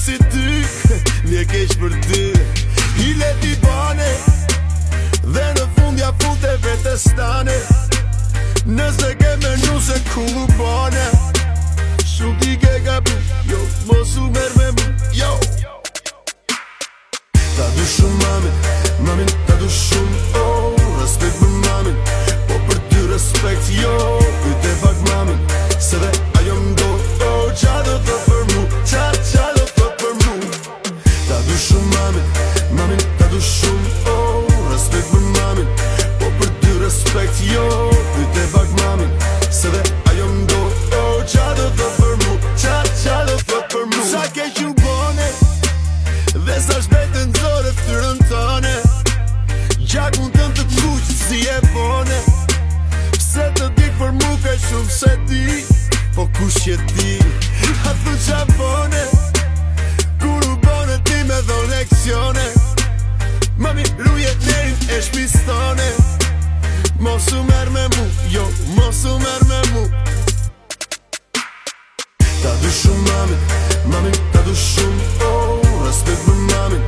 si ty Vje kesh për ty Hile ti bane Dhe në fundja pute vete stane Nëse ke me nuse kullu bane Shumë ti ke gabu Jo, mos u merë me mu Jo Ta du shumë mame Mami ta du shumë oh. shumë se ti Po kush shje ti A thë Kur u bone ti me dho leksione Mami lu të njerin e shpistone Mos u merë me mu Jo, mos u merë me mu Ta du shumë mami Mami ta du shumë oh, Respekt me mami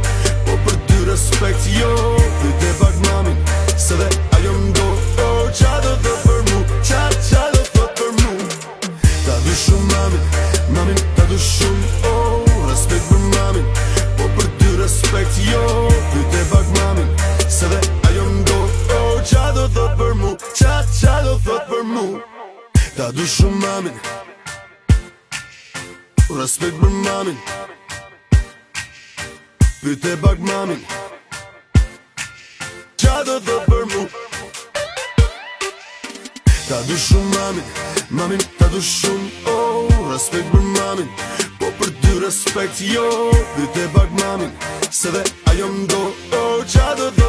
Po për ty respekt jo oh. shumë mami Mami më të du shumë oh, Respekt për mami Po për ty respekt jo Pyte pak mami Se dhe ajo më do oh, Qa do thot për mu Qa, qa do thot për mu Ta du shumë mami Respekt për mami Pyte pak mami Qa do thot për mu Ta du shumë mami Mami ta du shumë oh, respekt për mamin Po për dy respekt jo Dhe të bak mamin Se dhe ajo mdo O qa do dhe